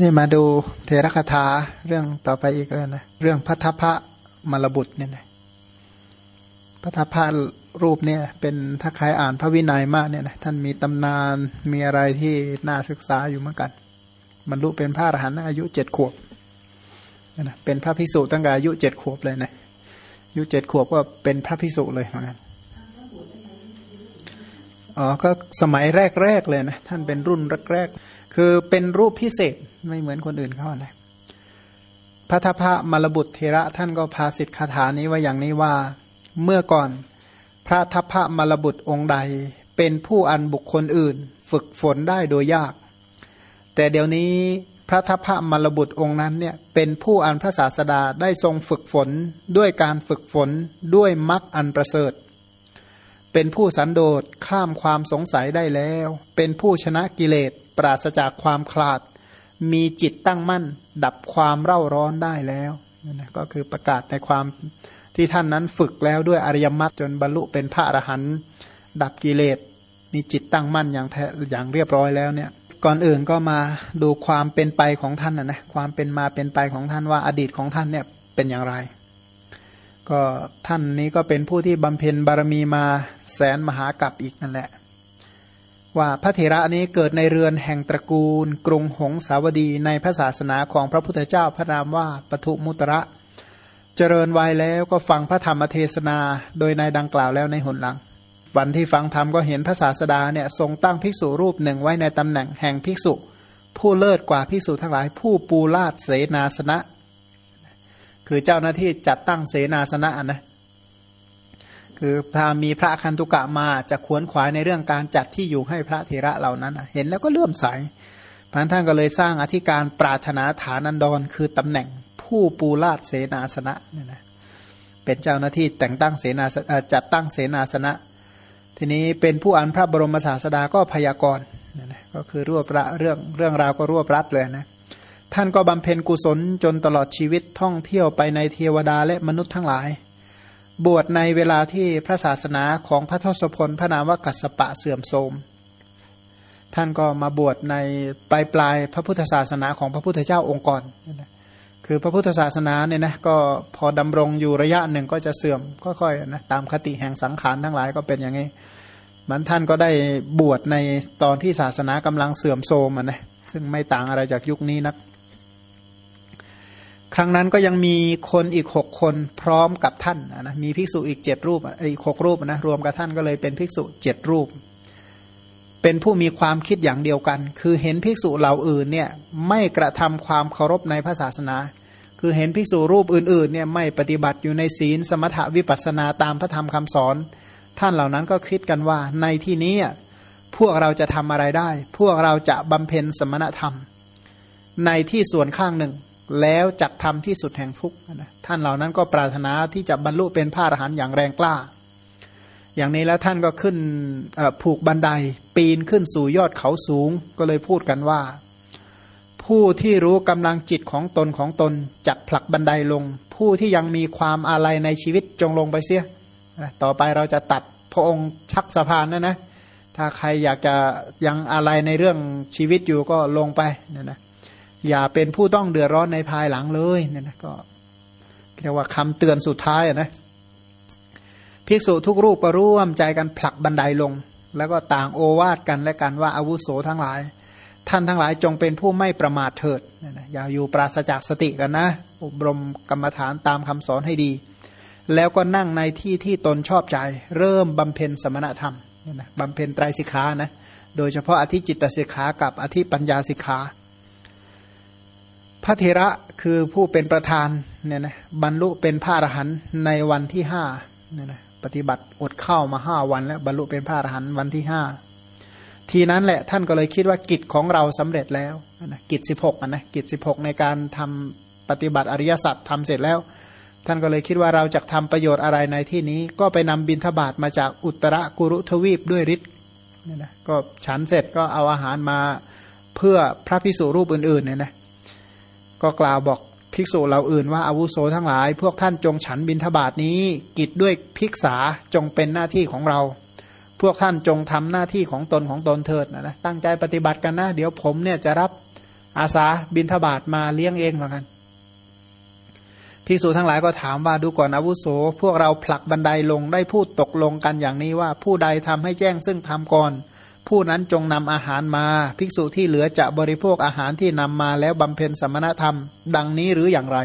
นี่มาดูเทระคาถาเรื่องต่อไปอีกแล้วนะเรื่องพัทพะมรบุตรเนี่ยนะพัทพะรูปเนี่ย เป็นถ้าใครอ่านพระวินัยมากเนี่ยนะท่านมีตำนานมีอะไรที่น่าศึกษาอยู่เหมือนกันบรรลุเป็นพระอรหันต์อายุเจ็ดขวบนะเป็นพระภิกษุตั้งแต่อายุเจ็ดขวบเลยนะอายุเจ็ดขวบก็เป็นพระภิกษุเลยเหมือนกัน อ๋อ ก็สมัยแรก ๆ เลยนะ ท่านเป็นรุ่นแรกๆ คือเป็นรูปพิเศษไม่เหมือนคนอื่นเขานะไรพระทพะมรบุตรเทระท่านก็พาสิทธิคาถานี้ว่าอย่างนี้ว่าเมื่อก่อนพระทัพะมรบุตรองค์ใด เป็นผู้อันบุคคลอื่น ฝึกฝนได้โดยยาก แต่เดี๋ยวนี้พระทัพะมรบุตรองค์นั้นเนี่ยเป็นผู้อันพระศาสดาได้ทรงฝึกฝนด้วยการฝึกฝนด้วยมรรคอันประเสริฐ เป็นผู้สันโดษข้ามความสงสัยได้แล้ว เป็นผู้ชนะกิเลสปราศจากความคลาด มีจิตตั้งมั่น ดับความเร่าร้อนได้แล้วนั่นก็คือประกาศในความที่ท่านนั้นฝึกแล้วด้วยอริยมรรคจนบรรลุเป็นพระอรหันต์ดับกิเลส มีจิตตั้งมั่นอย่างแท้อย่างเรียบร้อยแล้วเนี่ยก่อนอื่นก็มาดูความเป็นไปของท่านนะนะความเป็นมาเป็นไปของท่านว่าอดีตของท่านเนี่ยเป็นอย่างไร ก็ท่านนี้ก็เป็นผู้ที่บำเพ็ญบารมีมาแสนมหากัปอีกนั่นแหละ ว่าพระเถระนี้เกิดในเรือนแห่งตระกูล กรุงหงสาวดีในพระศาสนาของพระพุทธเจ้าพระนามว่าปทุมุตระ เจริญวัยแล้วก็ฟังพระธรรมเทศนาโดยในดังกล่าวแล้วในหนหลัง วันที่ฟังธรรมก็เห็นพระศาสดาเนี่ยทรงตั้งภิกษุรูปหนึ่งไว้ในตำแหน่งแห่งภิกษุ ผู้เลิศกว่าภิกษุทั้งหลายผู้ปูลาดเสนาสนะ คือเจ้าหน้าที่จัดตั้งเสนาสนะนะคือพามีพระคันตุกะมาจะขวนขวายในเรื่องการจัดที่อยู่ให้พระเทระเหล่านั้น เห็นแล้วก็เลื่อมใสพันท่านก็เลยสร้างอธิการปรารถนาฐานันดร คือตำแหน่งผู้ปูลาดเสนาสนะเนี่ยนะเป็นเจ้าหน้าที่แต่งตั้งเสนาจัดตั้งเสนาสนะ ทีนี้เป็นผู้อ่านพระบรมศาสดาก็พยากรณ์ก็คือรวบระเรื่องเรื่องราวก็รวบรัดเลยนะ ท่านก็บำเพ็ญกุศลจนตลอดชีวิตท่องเที่ยวไปในเทวดาและมนุษย์ทั้งหลาย บวชในเวลาที่พระศาสนาของพระทศพลพระนามว่ากัสปะเสื่อมโทรมท่านก็มาบวชในปลายปลายพระพุทธศาสนาของพระพุทธเจ้าองค์ก่อนคือพระพุทธศาสนาเนี่ยนะก็พอดำรงอยู่ระยะหนึ่งก็จะเสื่อมค่อยๆนะตามคติแห่งสังขารทั้งหลายก็เป็นอย่างนี้มันท่านก็ได้บวชในตอนที่ศาสนากำลังเสื่อมโทรมนะซึ่งไม่ต่างอะไรจากยุคนี้นัก ครั้งนั้นก็ยังมีคนอีกหกคนพร้อมกับท่านนะมีภิกษุอีกเจ็ดรูปอีกหกรูปนะรวมกับท่านก็เลยเป็นภิกษุเจ็ดรูป เป็นผู้มีความคิดอย่างเดียวกัน คือเห็นภิกษุเหล่าอื่นเนี่ยไม่กระทำความเคารพในพระศาสนา คือเห็นภิกษุรูปอื่นๆเนี่ยไม่ปฏิบัติอยู่ในศีลสมถวิปัสนาตามพระธรรมคำสอน ท่านเหล่านั้นก็คิดกันว่าในที่นี้พวกเราจะทำอะไรได้ พวกเราจะบำเพ็ญสมณธรรม ในที่ส่วนข้างหนึ่ง แล้วจักทำที่สุดแห่งทุกข์ท่านเหล่านั้นก็ปรารถนาที่จะบรรลุเป็นพระอรหันต์อย่างแรงกล้า อย่างนี้แล้วท่านก็ขึ้นผูกบันไดปีนขึ้นสู่ยอดเขาสูงก็เลยพูดกันว่า ผู้ที่รู้กำลังจิตของตนของตนจักผลักบันไดลง ผู้ที่ยังมีความอาลัยในชีวิตจงลงไปเสียต่อไปเราจะตัดพระองค์ชักสะพานนะนะถ้าใครอยากจะยังอะไรในเรื่องชีวิตอยู่ก็ลงไปเนี่ยนะ อย่าเป็นผู้ต้องเดือดร้อนในภายหลังเลยเนี่ยนะก็เรียกว่าคำเตือนสุดท้ายอะนะภิกษุทุกรูปก็ร่วมใจกันผลักบันไดลง แล้วก็ต่างโอวาดกันและกันว่าอาวุโสทั้งหลาย ท่านทั้งหลายจงเป็นผู้ไม่ประมาทเถิดอย่าอยู่ปราศจากสติกันนะอบรมกรรมฐานตามคำสอนให้ดี แล้วก็นั่งในที่ที่ตนชอบใจ เริ่มบำเพ็ญสมณธรรมบำเพ็ญไตรสิกขานะโดยเฉพาะอธิจิตสิกขากับอธิปัญญาสิกขา พระเทระคือผู้เป็นประธานเนี่ยนะบรรลุเป็นพระอรหันต์ในวันที่ห้าเนี่ยนะปฏิบัติอดข้าวมาห้าวัน แล้วบรรลุเป็นพระอรหันต์วันที่ห้าทีนั้นแหละท่านก็เลยคิดว่ากิจของเราสำเร็จแล้วนะกิจสิบหกนะกิจสิบหกในการทำปฏิบัติอริยสัจทำเสร็จแล้ว ท่านก็เลยคิดว่าเราจะทำประโยชน์อะไรในที่นี้ ก็ไปนำบินทบาทมาจากอุตรกุรุทวีปด้วยฤทธิ์เนี่ยนะก็ฉันเสร็จก็เอาอาหารมาเพื่อพระพิสุรูปอื่นๆเนี่ยนะ ก็กล่าวบอกภิกษุเราอื่นว่าอาวุโสทั้งหลาย พวกท่านจงฉันบินทบาทนี้ กิจด้วยภิกษาจงเป็นหน้าที่ของเรา พวกท่านจงทำหน้าที่ของตนของตนเถิดนะนะตั้งใจปฏิบัติกันนะเดี๋ยวผมเนี่ยจะรับอาสาบินทบาทมาเลี้ยงเองเหมือนกันภิกษุทั้งหลายก็ถามว่าดูก่อนอาวุโส พวกเราผลักบันไดลงได้พูดตกลงกันอย่างนี้ว่าผู้ใดทำให้แจ้งซึ่งทำก่อน ผู้นั้นจงนำอาหารมา ภิกษุที่เหลือจะบริโภคอาหารที่นำมาแล้วบำเพ็ญสมณธรรม ดังนี้หรืออย่างไร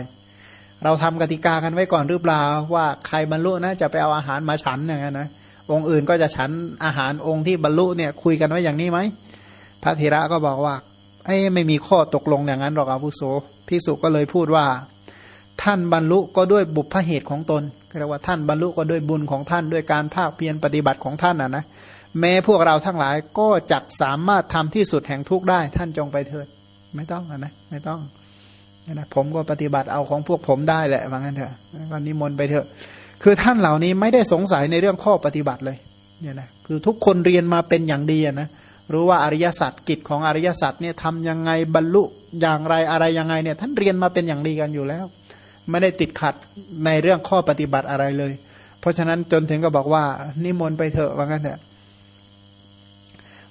เราทำกติกากันไว้ก่อนหรือเปล่าว่าใครบรรลุนะจะไปเอาอาหารมาฉันอย่างนั้นนะองค์อื่นก็จะฉันอาหารองค์ที่บรรลุเนี่ยคุยกันไว้อย่างนี้ไหมพระเถระก็บอกว่าไอ้ไม่มีข้อตกลงอย่างนั้นหรอกอาวุโสภิกษุก็เลยพูดว่า ท่านบรรลุก็ด้วยบุพเหตุของตนเรียกว่าท่านบรรลุก็ด้วยบุญของท่านด้วยการภาคเพียรปฏิบัติของท่านนะนะ แม้พวกเราทั้งหลายก็จักสามารถทำที่สุดแห่งทุกได้ ท่านจงไปเถิด ไม่ต้องนะไม่ต้องนะผมก็ปฏิบัติเอาของพวกผมได้แหละว่างั้นเถอะวันนี้มนไปเถอะ คือท่านเหล่านี้ไม่ได้สงสัยในเรื่องข้อปฏิบัติเลยเนี่ยนะคือทุกคนเรียนมาเป็นอย่างดีนะรู้ว่าอริยสัจกิจของอริยสัจเนี่ยทำยังไงบรรลุอย่างไรอะไรยังไงเนี่ยท่านเรียนมาเป็นอย่างดีกันอยู่แล้ว ไม่ได้ติดขัดในเรื่องข้อปฏิบัติอะไรเลย เพราะฉะนั้นจนถึงก็บอกว่านิมนต์ไปเถอะว่างั้นเถอะ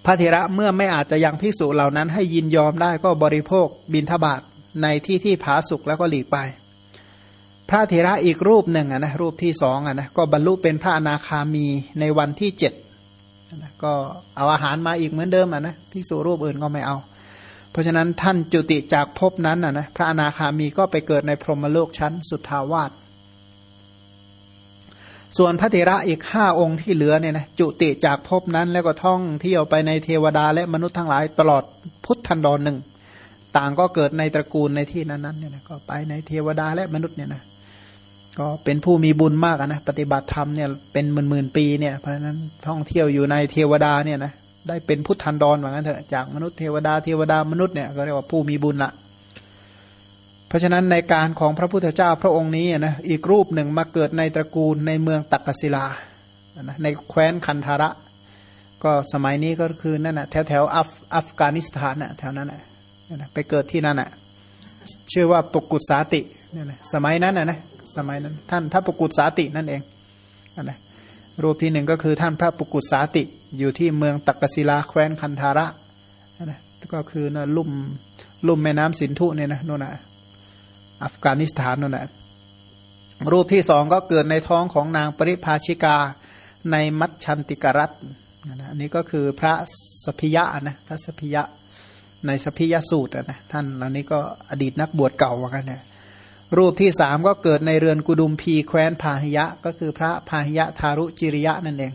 ระเถระเมื่อไม่อาจจะยังพิสูจเหล่านั้นให้ยินยอมได้ก็บริโภคบินทบาทในที่ที่ผาสุกแล้วก็หลีกไป พระเถระอีกรูปหนึ่งนะรูปที่สองนะก็บรรลุเป็นพระอนาคามีในวันที่เจ็ดนะก็เอาอาหารมาอีกเหมือนเดิมอะนะพิสูรูปอื่นก็ไม่เอา เพราะฉะนั้นท่านจุติจากภพนั้นนะนะพระอนาคามีก็ไปเกิดในพรหมโลกชั้นสุทธาวาส ส่วนพระเถระอีกห้าองค์ที่เหลือเนี่ยนะจุติจากภพนั้นแล้วก็ท่องเที่ยวไปในเทวดาและมนุษย์ทั้งหลายตลอดพุทธันดรหนึ่ง ต่างก็เกิดในตระกูลในที่นั้นๆเนี่ยนะก็ไปในเทวดาและมนุษย์เนี่ยนะก็เป็นผู้มีบุญมากนะปฏิบัติธรรมเนี่ยเป็นหมื่นๆปีเนี่ยเพราะฉะนั้นท่องเที่ยวอยู่ในเทวดาเนี่ยนะได้เป็นพุทธันดรเหมือนกันเถอะจากมนุษย์เทวดาเทวดามนุษย์เนี่ยก็เรียกว่าผู้มีบุญละ เพราะฉะนั้นในการของพระพุทธเจ้าพระองค์นี้นะอีกรูปหนึ่งมาเกิดในตระกูลในเมืองตักกศิลาในแคว้นคันธาระ ก็สมัยนี้ก็คือนั่นนะแถวแถวอัฟอัฟกานิสถานนะแถวนั้นนะไปเกิดที่นั่นนะชื่อว่าปกุศสาติเนี่ยนะสมัยนั้นนะนะสมัยนั้นท่านถ้าปกุศสาตินั่นเองนะรูปที่หนึ่งก็คือท่านพระปกุสาติอยู่ที่เมืองตักกศิลาแคว้นคันธาระนะก็คือนะลุ่มลุ่มแม่น้ำสินธุเนี่ยนะโน่นนะ อัฟกานิสถานโน่นนะรูปที่สองก็เกิดในท้องของนางปริภาชิกาในมัชชันติกรัตนะอันนี้ก็คือพระสพิยะนะพระสพิยะในสพิยะสูตรนะท่านเหล่านี้ก็อดีตนักบวชเก่าว่ากันนี่ยรูปที่สามก็เกิดในเรือนกุดุมพีแคว้นพาหิยะ ก็คือพระพาหิยะทารุจิริยะนั่นเอง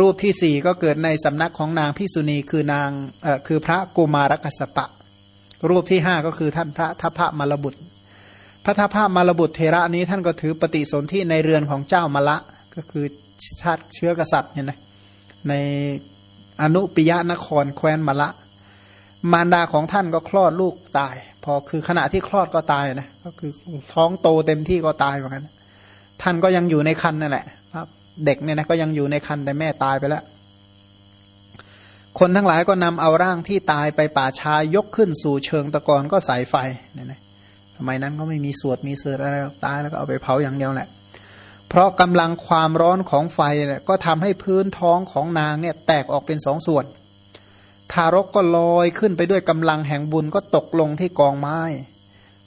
รูปที่สี่ก็เกิดในสำนักของนางพิสุณีคือนางเอ่อคือพระกุมารกัสปะ รูปที่ห้าก็คือท่านพระทัพพระมรบุตร พระทัพพระมรบุตรเทระนี้ท่านก็ถือปฏิสนธิในเรือนของเจ้ามละก็คือชาติเชื้อกษัตริย์เนี่ยนะในอนุปิยะนครแคว้นมละ มารดาของท่านก็คลอดลูกตาย พอคือขณะที่คลอดก็ตายนะก็คือท้องโตเต็มที่ก็ตายเหมือนกันท่านก็ยังอยู่ในคันนั่นแหละครับ เด็กเนี่ยนะก็ยังอยู่ในคันแต่แม่ตายไปแล้ว คนทั้งหลายก็นำเอาร่างที่ตายไปป่าชายกขึ้นสู่เชิงตะกอนก็ใส่ไฟเนี่ยนะสมัยนั้นก็ไม่มีสวดมีเสืออะไรตายแล้วก็เอาไปเผาอย่างเดียวแหละ เพราะกำลังความร้อนของไฟเนี่ยก็ทำให้พื้นท้องของนางเนี่ยแตกออกเป็นสองส่วน ทารกก็ลอยขึ้นไปด้วยกำลังแห่งบุญก็ตกลงที่กองไม้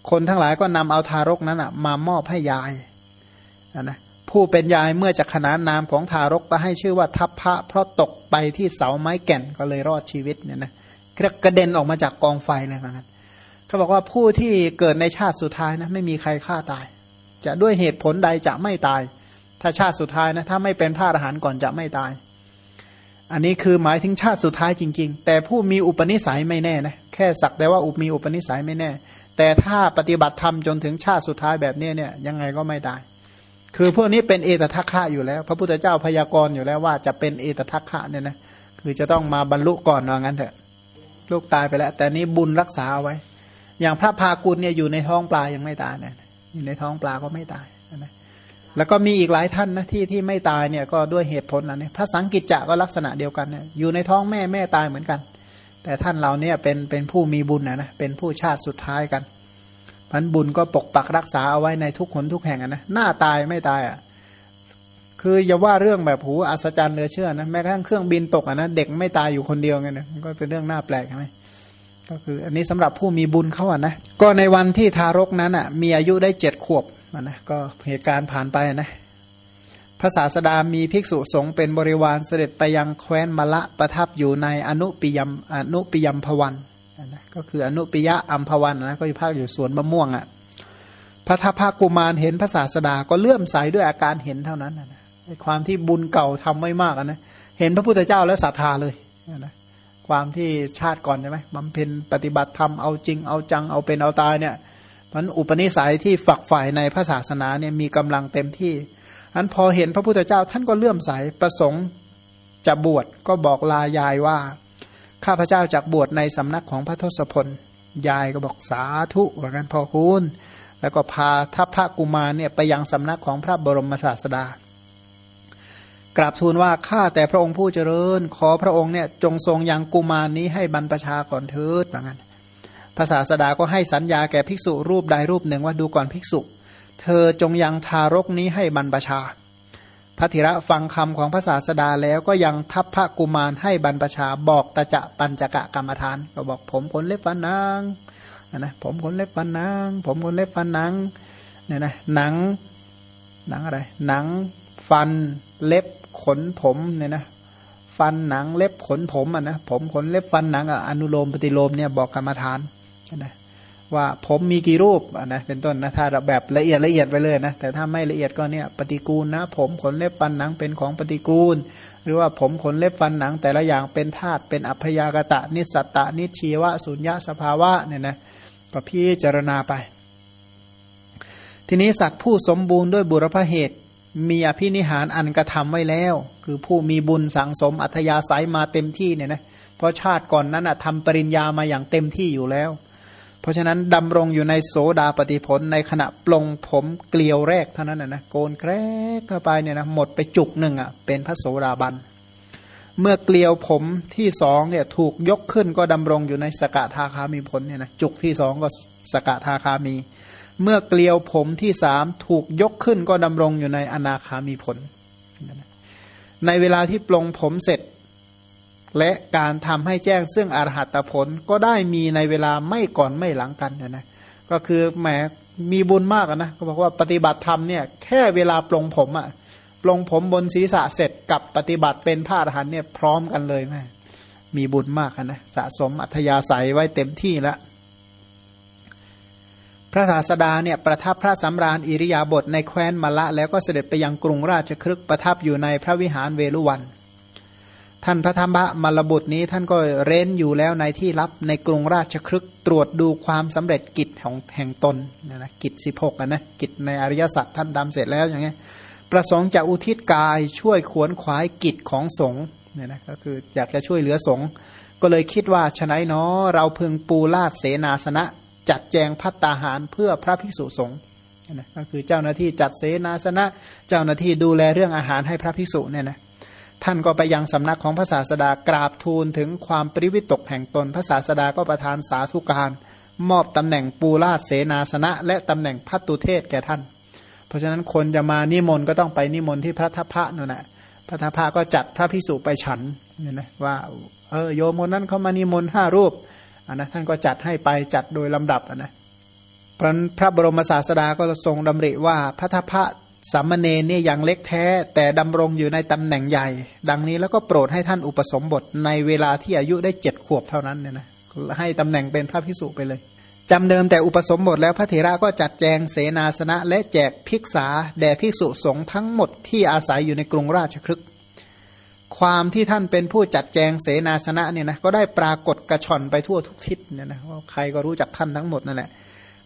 คนทั้งหลายก็นำเอาทารกนั้นอะมามอบให้ยายนะ ผู้เป็นยายเมื่อจะขนานนามของทารกก็ให้ชื่อว่าทัพพระเพราะตกไปที่เสาไม้แก่นก็เลยรอดชีวิตเนี่ยนะกระเด็นออกมาจากกองไฟเลยเหมือนกันเขาบอกว่าผู้ที่เกิดในชาติสุดท้ายนะไม่มีใครฆ่าตาย จะด้วยเหตุผลใดจะไม่ตาย ถ้าชาติสุดท้ายนะถ้าไม่เป็นพระอรหันต์ก่อนจะไม่ตาย อันนี้คือหมายถึงชาติสุดท้ายจริง ๆ แต่ผู้มีอุปนิสัยไม่แน่นะแค่สักแต่ว่าอุปมีอุปนิสัยไม่แน่ แต่ถ้าปฏิบัติธรรมจนถึงชาติสุดท้ายแบบนี้เนี่ยยังไงก็ไม่ได้ คือพวกนี้เป็นเอตทัคคะอยู่แล้ว พระพุทธเจ้าพยากรณ์อยู่แล้วว่าจะเป็นเอตทัคคะเนี่ยนะคือจะต้องมาบรรลุก่อนว่างั้นเถอะลูกตายไปแล้ว แต่นี้บุญรักษาเอาไว้ อย่างพระพากุลเนี่ยอยู่ในท้องปลายังไม่ตายเนี่ยอยู่ในท้องปลาก็ไม่ตายนะแล้วก็มีอีกหลายท่านนะที่ที่ไม่ตายเนี่ยก็ด้วยเหตุผลนะเนี่ยพระสังกิจจะก็ลักษณะเดียวกันเนี่ยอยู่ในท้องแม่แม่ตายเหมือนกัน แต่ท่านเราเนี่ยเป็นเป็นผู้มีบุญนะนะเป็นผู้ชาติสุดท้ายกัน พันบุญก็ปกปักรักษาเอาไว้ในทุกคนทุกแห่งนะหน้าตายไม่ตายอะคืออย่าว่าเรื่องแบบหูอัศจรรย์เหลือเชื่อนะแม้กระทั่งเครื่องบินตกอะนะเด็กไม่ตายอยู่คนเดียวไงนะมันก็เป็นเรื่องน่าแปลกใช่ไหมก็คือ อันนี้สำหรับผู้มีบุญเขาอะนะก็ในวันที่ทารกนั้นอะมีอายุได้เจ็ดขวบนะก็เหตุการณ์ผ่านไปนะพระศาสดามีภิกษุสงฆ์เป็นบริวารเสด็จไปยังแคว้นมละประทับอยู่ในอนุปิยมอนุปิยมพวัน นะก็คืออนุปิยะอัมพวันนะก็อยู่ภาคอยู่สวนมะม่วงอะ่ะพระทัพภากุมารเห็นพระศาสดาก็เลื่อมใสด้วยอาการเห็นเท่านั้นนะความที่บุญเก่าทำไม่มากนะเห็นพระพุทธเจ้าแล้วศรัทธาเลยนะความที่ชาติก่อนใช่ไหมบำเพ็ญปฏิบัติธรรมเอาจริงเอาจังเอาเป็นเอาตายเนี่ยมันอุปนิสัยที่ฝักใฝ่ในพระศาสนาเนี่ยมีกำลังเต็มที่อันพอเห็นพระพุทธเจ้าท่านก็เลื่อมใสประสงค์จะบวชก็บอกลายายว่า ข้าพเจ้าจากบวชในสำนักของพระทศพล ยายก็บอกสาธุว่างั้นพ่อคุณ แล้วก็พาทัพพระกุมารเนี่ยไปยังสำนักของพระบรมศาสดากราบทูลว่าข้าแต่พระองค์ผู้เจริญ ขอพระองค์เนี่ยจงทรงยังกุมารนี้ให้บรรพชาก่อนเถิดว่างั้นภาษาสดาก็ให้สัญญาแก่ภิกษุรูปใดรูปหนึ่งว่าดูก่อนภิกษุ เธอจงยังทารกนี้ให้บรรพชา พระธิระฟังคำของพระศาสดาแล้วก็ยังทัพพระกุมารให้บรรพชาบอกตะจะปัญจกะกรรมฐาน ก็บอกผมขนเล็บฟันนางนะผมขนเล็บฟันนาง ผมขนเล็บฟันนางเนี่ยนะหนังหนังอะไร หนังฟันเล็บขนผมเนี่ยนะฟันหนังเล็บขนผมอะนะผมขนเล็บฟันหนังอะอนุโลมปฏิโลมเนี่ยบอกกรรมฐานนะ ว่าผมมีกี่รูปนะเป็นต้นนะถ้าแบบละเอียดละเอียดไปเลยนะแต่ถ้าไม่ละเอียดก็เนี่ยปฏิกูลนะ ผมขนเล็บฟันหนังเป็นของปฏิกูล หรือว่าผมขนเล็บฟันหนัง แต่ละอย่างเป็นธาตุเป็นอัพยากตะ นิสัตตะนิชีวะสุญญาสภาวะเนี่ยนะก็พิจารณาไป ทีนี้สัตว์ผู้สมบูรณ์ด้วยบุรพเหตุ มีอภินิหารอันกระทำไว้แล้ว คือผู้มีบุญสังสมอัธยาศัยมาเต็มที่เนี่ยนะเพราะชาติก่อนนั้นทำปริญญามาอย่างเต็มที่อยู่แล้ว เพราะฉะนั้นดำรงอยู่ในโสดาปฏิผลในขณะปลงผมเกลียวแรกเท่านั้นนะนะโกนแกรกเข้าไปเนี่ยนะหมดไปจุกหนึ่งอะเป็นพระโสดาบัน เมื่อเกลียวผมที่สองเนี่ยถูกยกขึ้นก็ดำรงอยู่ในสกทาคามีผลเนี่ยนะจุกที่สองก็สกทาคามี เมื่อเกลียวผมที่สามถูกยกขึ้นก็ดำรงอยู่ในอนาคามีผล ในเวลาที่ปลงผมเสร็จ และการทำให้แจ้งซึ่งอรหัตผลก็ได้มีในเวลาไม่ก่อนไม่หลังกันนะนะก็คือแหมมีบุญมากนะก็บอกว่าปฏิบัติธรรมเนี่ยแค่เวลาปลงผมอะปลงผมบนศีรษะเสร็จกับปฏิบัติเป็นพระอรหันเนี่ยพร้อมกันเลยแม่มีบุญมากนะสะสมอัธยาศัยไว้เต็มที่แล้วพระศาสดาเนี่ยประทับพระสำราญอิริยาบถในแคว้นมละ แล้วก็เสด็จไปยังกรุงราชครึกประทับอยู่ในพระวิหารเวลุวัน ท่านพระธรรมะมรบุตรนี้ท่านก็เร้นอยู่แล้วในที่รับในกรุงราชครึกตรวจดูความสำเร็จกิจของแห่งตนนะนะกิจสิบหกนะกิจในอริยสัจท่านทำเสร็จแล้วอย่างเงี้ยประสงค์จะอุทิศกายช่วยขวนขวายกิจของสงฆ์เนี่ยนะก็คืออยากจะช่วยเหลือสงฆ์ก็เลยคิดว่าฉนัยเนาะเราพึงปูลาดเสนาสนะ จัดแจงพัตตาหารเพื่อพระภิกษุสงฆ์นะก็คือเจ้าหน้าที่จัดเสนาสนะ เจ้าหน้าที่ดูแลเรื่องอาหารให้พระภิกษุเนี่ยนะ ท่านก็ไปยังสำนักของพระศาสดากราบทูลถึงความปริวิตกแห่งตนพระศาสดาก็ประทานสาธุการ มอบตำแหน่งปูราชเสนาสนะ และตำแหน่งพัตุเทศแก่ท่าน เพราะฉะนั้นคนจะมานิมนต์ก็ต้องไปนิมนต์ที่พระทัพพระนั่นแหละพระทัพพระก็จัดพระพิสุไปฉันเนี่ยนะว่าเออโยมคนนั้นเขามานิมนต์ห้ารูปอันนะท่านก็จัดให้ไปจัดโดยลำดับอันนะพระพระบรมศาสดาก็ทรงดำริว่าพระทัพพระ สามเณรเนี่ยยังเล็กแท้ แต่ดำรงอยู่ในตำแหน่งใหญ่ ดังนี้แล้วก็โปรดให้ท่านอุปสมบทในเวลาที่อายุได้เจ็ดขวบเท่านั้นเนี่ยนะให้ตำแหน่งเป็นพระพิสุไปเลยจำเดิมแต่อุปสมบทแล้วพระเถระก็จัดแจงเสนาสนะ และแจกภิกษาแด่ภิกษุสงฆ์ทั้งหมดที่อาศัยอยู่ในกรุงราชครึกความที่ท่านเป็นผู้จัดแจงเสนาสนะเนี่ยนะก็ได้ปรากฏกระชอนไปทั่วทุกทิศเนี่ยนะว่าใครก็รู้จักท่านทั้งหมดนั่นแหละ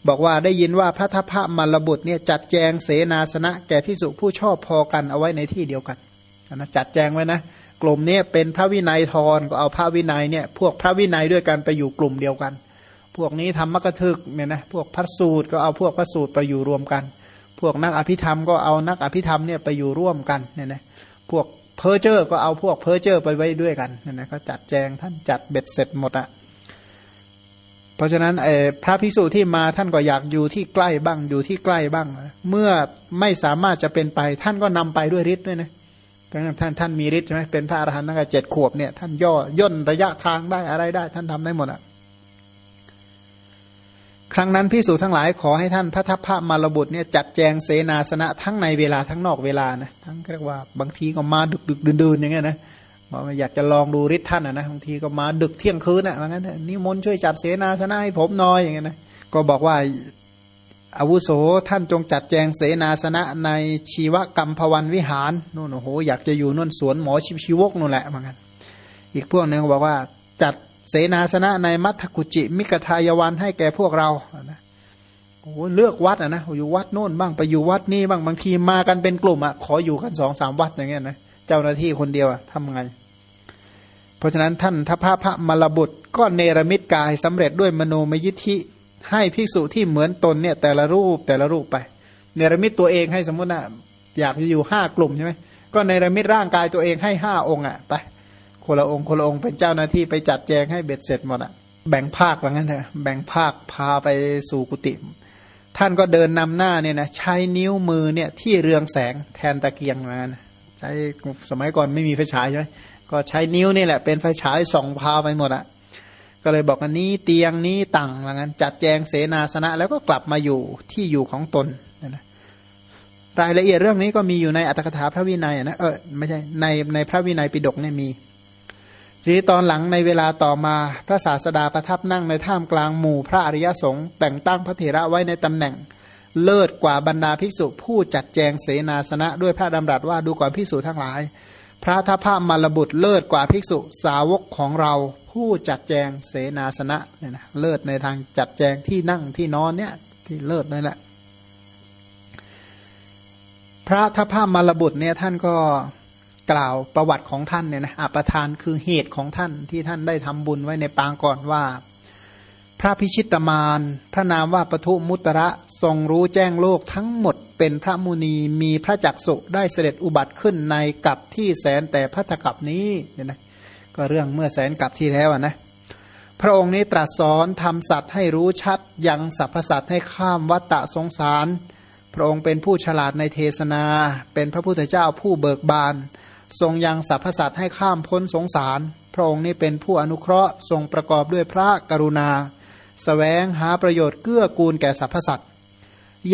บอกว่าได้ยินว่าพระทัพพมัลลบุตรเนี่ยจัดแจงเสนาสนะ แก่ภิกษุผู้ชอบพอกันเอาไว้ในที่เดียวกันนะจัดแจงไว้นะ กลุ่มนี้เป็นพระวินัยทรก็เอาพระวินัยเนี่ยพวกพระวินัยด้วยกันไปอยู่กลุ่มเดียวกัน พวกนี้ธรรมกถึกเนี่ยนะพวกพระสูตรก็เอาพวกพระสูตรไปอยู่รวมกัน พวกนักอภิธรรมก็เอานักอภิธรรมเนี่ยไปอยู่ร่วมกันเนี่ยนะพวกเพ้อเจ้อก็เอาพวกเพ้อเจ้อไปไว้ด้วยกันเนี่ยนะก็จัดแจงท่านจัดเบ็ดเสร็จหมดอะ เพราะฉะนั้นพระภิกษุที่มาท่านก็อยากอยู่ที่ใกล้บ้างอยู่ที่ใกล้บ้าง เมื่อไม่สามารถจะเป็นไปท่านก็นำไปด้วยฤทธิ์ด้วยนะท่านท่านมีฤทธิ์ใช่ไหมเป็นพระอรหันต์ตั้งแต่เจ็ดขวบเนี่ยท่านย่อย่นระยะทางได้อะไรได้ ท่านทำได้หมดอะครั้งนั้นพิสูจทั้งหลายขอให้ท่านพระทัพพระมารบุตรเนี่ยจัดแจงเสนาสนะทั้งในเวลาทั้งนอกเวลานะทั้งเรียกว่าบางทีก็มาดึกดึกดื่นดื่นอย่างเงี้ยนะ บอกว่าอยากจะลองดูฤทธิ์ท่านนะบางทีก็มาดึกเที่ยงคืนอะว่างั้นนิมนต์ช่วยจัดเสนาสนะให้ผมหน่อยอย่างเงี้ยนะก็บอกว่าอาวุโสท่านจงจัดแจงเสนาสนะในชีวกรรมพวันวิหารนู่นโอ้โหอยากจะอยู่นู่นสวนหมอชิวชีวกนู่นแหละว่างั้นอีกพวกหนึ่งบอกว่า จัดเสนาสนะในมัทกุจิ มิกทายวันให้แก่พวกเรานะโอ้เลือกวัดอะนะอยู่วัดโน่นบ้างไปอยู่วัดนี่บ้างบางทีมากันเป็นกลุ่มอะขออยู่กันสองสามวัดอย่างเงี้ยนะ เจ้าหน้าที่คนเดียวอะทำไง เพราะฉะนั้นท่านทพพระมรบุตร ก็เนรมิตกายสำเร็จด้วยมโนมยิทธิให้ภิกษุที่เหมือนตนเนี่ย แต่ละรูปแต่ละรูปไป เนรมิตตัวเองให้สมมตินะอยากจะอยู่ห้ากลุ่มใช่ไหมก็เนรมิตร่างกายตัวเองให้ห้าองค์อะไปคนละองค์คนละองค์เป็นเจ้าหน้าที่ไปจัดแจงให้เบ็ดเสร็จหมดอะแบ่งภาคว่างั้นเถอะแบ่งภาคพาไปสู่กุฏิท่านก็เดินนำหน้าเนี่ยนะใช้นิ้วมือเนี่ยที่เรืองแสงแทนตะเกียงว่างั้น ใช้สมัยก่อนไม่มีไฟฉายใช่ไหมก็ใช้นิ้วนี่แหละเป็นไฟฉายส่องพาไปหมดอะก็เลยบอกอันนี้เตียงนี้ตั้งว่างั้น จัดแจงเสนาสนะ แล้วก็กลับมาอยู่ที่อยู่ของตนนะรายละเอียดเรื่องนี้ก็มีอยู่ในอัตถกถาพระวินัยนะเออไม่ใช่ในในพระวินัยปิฎกเนี่ยมีทีนี้ตอนหลังในเวลาต่อมาพระศาสดาประทับนั่งในท่ามกลางหมู่พระอริยสงฆ์แต่งตั้งพระเถระไว้ในตำแหน่ง เลิศกว่าบรรดาภิกษุผู้จัดแจงเสนาสนะด้วยพระดำรัสว่าดูก่อนภิกษุทั้งหลาย พระทัพพระมารบุตรเลิศกว่าภิกษุสาวกของเรา ผู้จัดแจงเสนาสนะเนี่ยนะเลิศในทางจัดแจงที่นั่งที่นอนเนี่ยที่เลิศนั่นแหละพระทัพพระมารบุตรเนี่ยท่านก็กล่าวประวัติของท่านเนี่ยนะอัปทานคือเหตุของท่านที่ท่านได้ทำบุญไว้ในปางก่อนว่า พระพิชิตมาร พระนามว่าปทุมุตระทรงรู้แจ้งโลกทั้งหมด เป็นพระมุนีมีพระจักสุได้เสด็จอุบัติขึ้นในกับที่แสนแต่พัทกับนี้เนี่ยนะก็เรื่องเมื่อแสนกับที่แล้วนะพระองค์นี้ตรัสสอนทำสัตว์ให้รู้ชัด ยังสรรพสัตว์ให้ข้ามวัตตะสงสาร พระองค์เป็นผู้ฉลาดในเทศนา เป็นพระพุทธเจ้าผู้เบิกบาน ทรงยังสรรพสัตว์ให้ข้ามพ้นสงสาร พระองค์นี้เป็นผู้อนุเคราะห์ทรงประกอบด้วยพระกรุณา สแสวงหาประโยชน์เกื้อกูลแก่สรรพสัตว์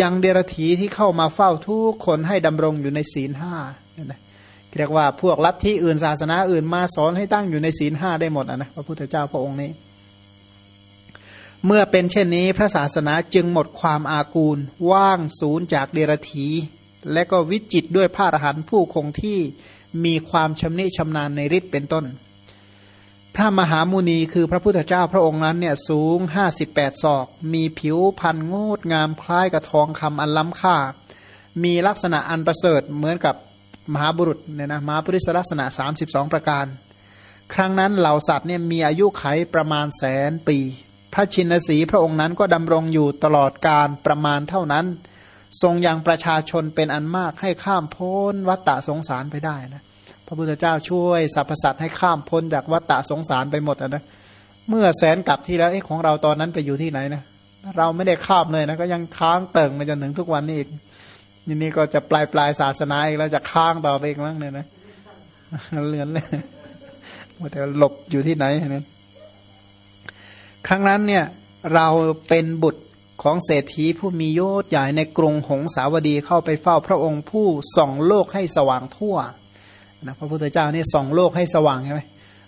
ยังเดรธีที่เข้ามาเฝ้าทุกคนให้ดำรงอยู่ในศีลห้าเรียกว่าพวกลัทธิอื่นศาสนาอื่นมาสอนให้ตั้งอยู่ในศีลห้าได้หมดนะพระพุทธเจ้าพระองค์นี้ เมื่อเป็นเช่นนี้พระศาสนาจึงหมดความอากูล ว่างศูนย์จากเดรธีและก็วิจิตด้วยพระอรหันต์ผู้คงที่มีความชำนิชำนาญในฤทธิ์เป็นต้น พระมหามุนีคือพระพุทธเจ้าพระองค์นั้นเนี่ยสูงห้าสิบแปดศอก มีผิวพันงดงามคล้ายกับทองคำอันล้ำค่า มีลักษณะอันประเสริฐเหมือนกับมหาบุรุษเนี่ยนะมหาปริศลักษณะสามสิบองประการ ครั้งนั้นเหล่าสัตว์เนี่ยมีอายุไขประมาณแสนปี พระชินสีพระองค์นั้นก็ดำรงอยู่ตลอดการประมาณเท่านั้น ทรงยังประชาชนเป็นอันมากให้ข้ามพ้นวัฏฏะสงสารไปได้นะ ระพุทธเจ้าช่วยสรรพสัตว์ให้ข้ามพ้นจากวัฏฏะสงสารไปหมดนะเมื่อแสนกลับที่แล้วของเราตอนนั้นไปอยู่ที่ไหนนะเราไม่ได้ข้ามเลยนะก็ยังค้างเติ่งมาจนถึงทุกวันนี้อีกนี่นี่ก็จะปลายปลายศาสนาอีกแล้วจะค้างต่อไปอีกมั้งเนี่ยนะเลือนเลยว่าแต่หลบอยู่ที่ไหนนะครั้งนั้นเนี่ยเราเป็นบุตรของเศรษฐีผู้มียศใหญ่ในกรุงหงสาวดีเข้าไปเฝ้าพระองค์ผู้ส่องโลกให้สว่างทั่ว นะพระพุทธเจ้านี่ส่องโลกให้สว่างใช่ไหม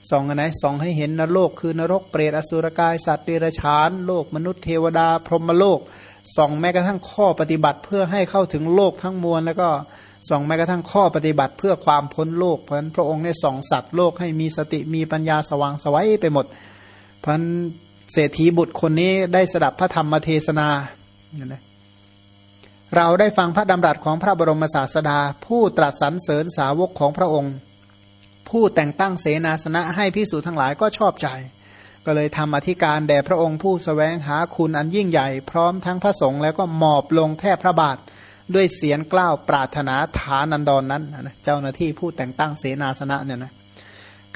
ส่องอันไหนส่องให้เห็นนรกคือนรกเปรตอสุรกายสัตว์เดรัจฉานโลกมนุษย์เทวดา พรหมโลกส่องแม้กระทั่งข้อปฏิบัติเพื่อให้เข้าถึงโลกทั้งมวลแล้วก็ส่องแม้กระทั่งข้อปฏิบัติเพื่อความพ้นโลกเพราะนั้นพระองค์ได้ส่องสัตว์โลกให้มีสติมีปัญญาสว่างสวัยไปหมด เพราะนั้นเศรษฐีบุตรคนนี้ได้สดับพระธรรมเทศนาเเราได้ฟังพระดำรัสของพระบรมศาสดา ผู้ตรัสสรรเสริญสาวกของพระองค์ ผู้แต่งตั้งเสนาสนะให้พิสูจทั้งหลายก็ชอบใจ ก็เลยทำอธิการแด่พระองค์ผู้สแสวงหาคุณอันยิ่งใหญ่ พร้อมทั้งพระสงฆ์แล้วก็หมอบลงแทบพระบาทด้วยเสียงกล้าวปรารถนาฐานันดรนนั้นเจ้าหน้าที่ผู้แต่งตั้งเสนาสนะเนี่ยนะ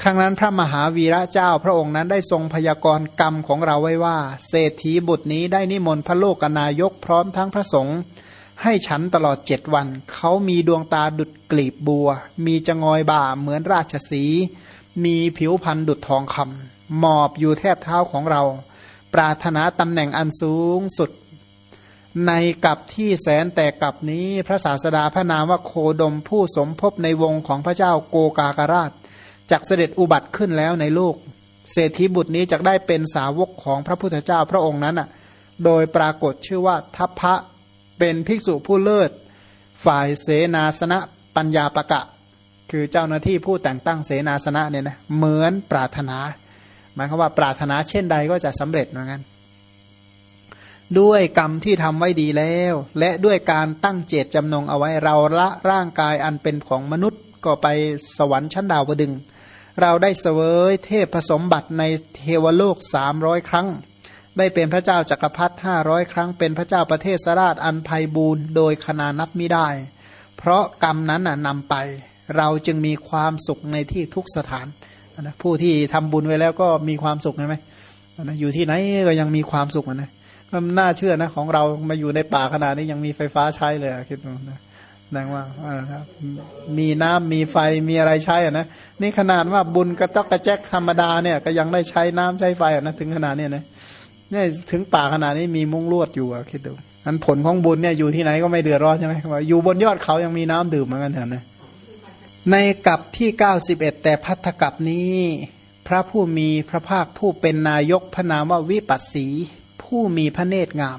ครั้งนั้นพระมหาวีระเจ้าพระองค์นั้นได้ทรงพยากรณ์กรรมของเราไว้ว่า เศรษฐีบุตรนี้ได้นิมนต์พระโลกนายกพร้อมทั้งพระสงฆ์ ให้ฉันตลอดเจ็ดวัน เขามีดวงตาดุดกลีบบัว มีจงอยบ่าเหมือนราชสี มีผิวพันธุ์ดุดทองคำหมอบอยู่แทบเท้าของเรา ปรารถนาตำแหน่งอันสูงสุด ในกับที่แสนแต่กับนี้พระศาสดาพระนามว่าโคดมผู้สมภพในวงของพระเจ้าโกกากราชจากเสด็จอุบัติขึ้นแล้วในโลกเศรษฐีบุตรนี้จะได้เป็นสาวกของพระพุทธเจ้าพระองค์นั้นอะ โดยปรากฏชื่อว่าทัพพระ เป็นภิกษุผู้เลิศ ฝ่ายเสนาสนะปัญญาปะกะ คือเจ้าหน้าที่ผู้แต่งตั้งเสนาสนะเนี่ยนะเหมือนปรารถนา หมายความว่าปรารถนาเช่นใดก็จะสำเร็จเหมือนกันด้วยกรรมที่ทำไว้ดีแล้ว และด้วยการตั้งเจตจำนงเอาไว้เราละร่างกายอันเป็นของมนุษย์ก็ไปสวรรค์ชั้นดาวดึง เราได้เสวยเทพผสมบัติในเทวโลกสามร้อยครั้ง ได้เป็นพระเจ้าจักรพรรดิห้าร้อยครั้งเป็นพระเจ้าประเทศสราชอันภัยบูรณ์โดยขนานับไม่ได้ เพราะกรรมนั้นน่ะนำไป เราจึงมีความสุขในที่ทุกสถานนะผู้ที่ทำบุญไว้แล้วก็มีความสุขใช่ไหมนะอยู่ที่ไหนก็ยังมีความสุขนะมันน่าเชื่อนะของเรามาอยู่ในป่าขนาดนี้ยังมีไฟฟ้าใช้เลยคิดดูนะดังว่าครับมีน้ำมีไฟมีอะไรใช้อะนะนี่ขนาดว่าบุญกระตอกกระแจกธรรมดาเนี่ย ก็ยังได้ใช้น้ำใช้ไฟอะนะถึงขนาดนี้นะ เนี่ยถึงป่าขนาดนี้มีมุ้งลวดอยู่อะคิดดูอันผลของบุญเนี่ยอยู่ที่ไหนก็ไม่เดือดร้อนใช่ไหมว่าอยู่บนยอดเขายังมีน้ำดื่มเหมือนกันเถอะนะในกับที่เก้าสิบเอ็ดแต่พัทธกับนี้ พระผู้มีพระภาคผู้เป็นนายกพระนามว่าวิปัสสี ผู้มีพระเนตรงาม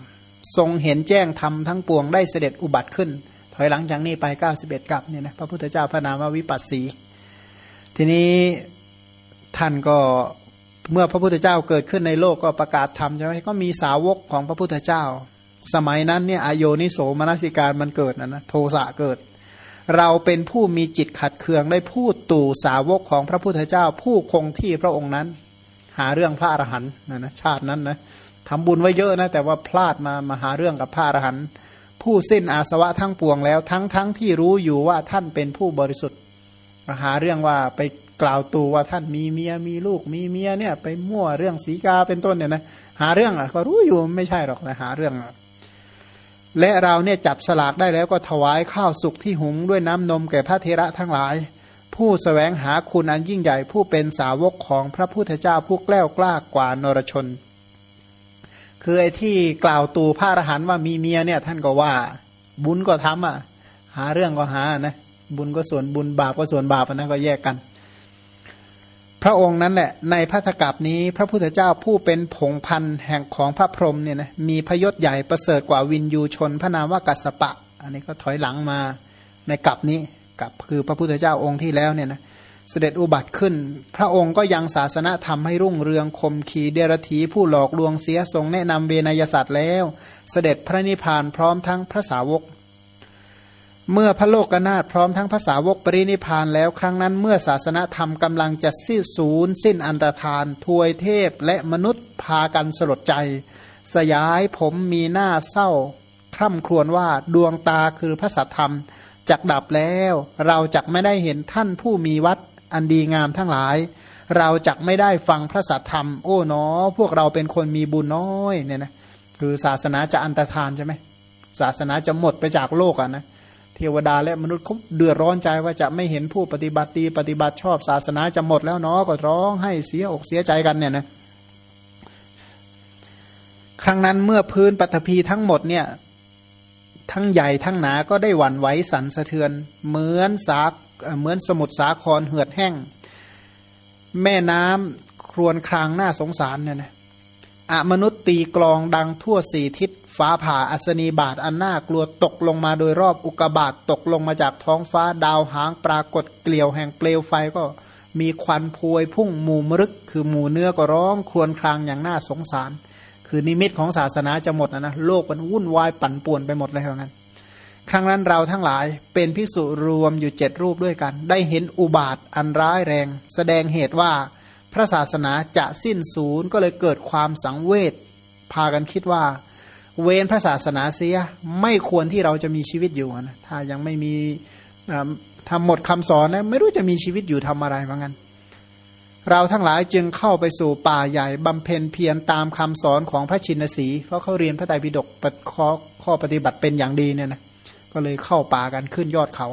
ทรงเห็นแจ้งธรรมทั้งปวงได้เสด็จอุบัติขึ้น ถอยหลังจากนี้ไปเก้าสิบเอ็ดกับเนี่ยนะพระพุทธเจ้าพระนามว่าวิปัสสี ทีนี้ท่านก็ เมื่อพระพุทธเจ้าเกิดขึ้นในโลกก็ประกาศธรรมใช่ไหมก็มีสาวกของพระพุทธเจ้า สมัยนั้นเนี่ยอโยนิโสมนสิการมันเกิดนะนะโทสะเกิด เราเป็นผู้มีจิตขัดเคืองได้พูดตู่สาวกของพระพุทธเจ้า ผู้คงที่พระองค์นั้น หาเรื่องพระอรหันต์นะนะชาตินั้นนะทำบุญไว้เยอะนะแต่ว่าพลาดมามาหาเรื่องกับพระอรหันต์ผู้สิ้นอาสวะทั้งปวงแล้วทั้งทั้งที่รู้อยู่ว่าท่านเป็นผู้บริสุทธิ์หาเรื่องว่าไป กล่าวตูว่าท่านมีเมียมีลูกมีเมียเนี่ย ไปมั่วเรื่องสีกาเป็นต้นเนี่ยนะหาเรื่องอะก็รู้อยู่ไม่ใช่หรอกนะหาเรื่องและเราเนี่ยจับสลากได้แล้วก็ถวายข้าวสุกที่หุงด้วยน้ำนมแก่พระเทระทั้งหลาย ผู้สแสวงหาคุณอันยิ่งใหญ่ผู้เป็นสาวกของพระพุทธเจ้าผู้แกล้วกล้ากว่านรชน คือไอ้ที่กล่าวตูพระอรหันต์ว่ามีเมียเนี่ยท่านก็ว่า บุญก็ทำอะ หาเรื่องก็หานะบุญก็ส่วนบุญบาปก็ส่วนบาปนะก็แยกกัน พระองค์นั้นแหละในพระธกับนี้พระพุทธเจ้าผู้เป็นผงพันแห่งของพระพรหมเนี่ยนะมีพยศใหญ่ประเสริฐกว่าวินยูชน พระนามว่ากัสปะ อันนี้ก็ถอยหลังมาในกับนี้กับคือพระพุทธเจ้าองค์ที่แล้วเนี่ยนะเสด็จอุบัติขึ้น พระองค์ก็ยังศาสนาธรรมให้รุ่งเรืองคมขีเดรธีผู้หลอกลวงเสียทรงแนะนำเวนยศาสตร์แล้ว เสด็จพระนิพพานพร้อมทั้งพระสาวก เมื่อพระโลกนาถพร้อมทั้งภาษาวกปรินิพานแล้วครั้งนั้นเมื่อศาสนาธรรมกำลังจะสิ้นศูนย์สิ้นอันตรธานทวยเทพและมนุษย์พากันสลดใจ สยายผมมีหน้าเศร้า คร่ำครวญว่าดวงตาคือพระสัทธรรมจักดับแล้ว เราจักไม่ได้เห็นท่านผู้มีวัดอันดีงามทั้งหลาย เราจักไม่ได้ฟังพระสัทธรรม โอ้เนอพวกเราเป็นคนมีบุญน้อยเนี่ยนะคือศาสนาจะอันตรธานใช่ไหมศาสนาจะหมดไปจากโลกอะนะเทวดาและมนุษย์เขาเดือดร้อนใจว่าจะไม่เห็นผู้ปฏิบัติดีปฏิบัติชอบศาสนาจะหมดแล้วเนาะก็ร้องให้เสียอกเสียใจกันเนี่ยนะครั้งนั้นเมื่อพื้นปฐพีทั้งหมดเนี่ยทั้งใหญ่ทั้งหนาก็ได้หวั่นไหวสั่นสะเทือน เหมือนสาเหมือนสมุทรสาครเหือดแห้ง แม่น้ำครวนครางหน้าสงสารเนี่ยนะ อมนุษย์ตีกลองดังทั่วสี่ทิศ ฟ้าผ่าอัศนีบาทอันน่ากลัวตกลงมาโดยรอบอุกบาทตกลงมาจากท้องฟ้าดาวหางปรากฏเกลียวแห่งเปลวไฟก็มีควันพวยพุ่งหมู่มรึก คือหมู่เนื้อก็ร้องครวญครางอย่างน่าสงสาร คือนิมิตของศาสนาจะหมดนะนะโลกมันวุ่นวายปั่นป่วนไปหมดเลยเท่านั้นครั้งนั้นเราทั้งหลายเป็นภิกษุรวมอยู่เจ็ดรูปด้วยกัน ได้เห็นอุบาทอันร้ายแรง แสดงเหตุว่า พระศาสนาจะสิ้นศูนย์ก็เลยเกิดความสังเวชพากันคิดว่า เว้นพระศาสนาเสียไม่ควรที่เราจะมีชีวิตอยู่นะถ้ายังไม่มีทำหมดคำสอนนะไม่รู้จะมีชีวิตอยู่ทำอะไรเหมือนกันเราทั้งหลายจึงเข้าไปสู่ป่าใหญ่บำเพ็ญเพียรตามคำสอนของพระชินสีเพราะเขาเรียนพระไตรปิฎกข้อข้อปฏิบัติเป็นอย่างดีเนี่ยนะก็เลยเข้าป่ากันขึ้นยอดเขา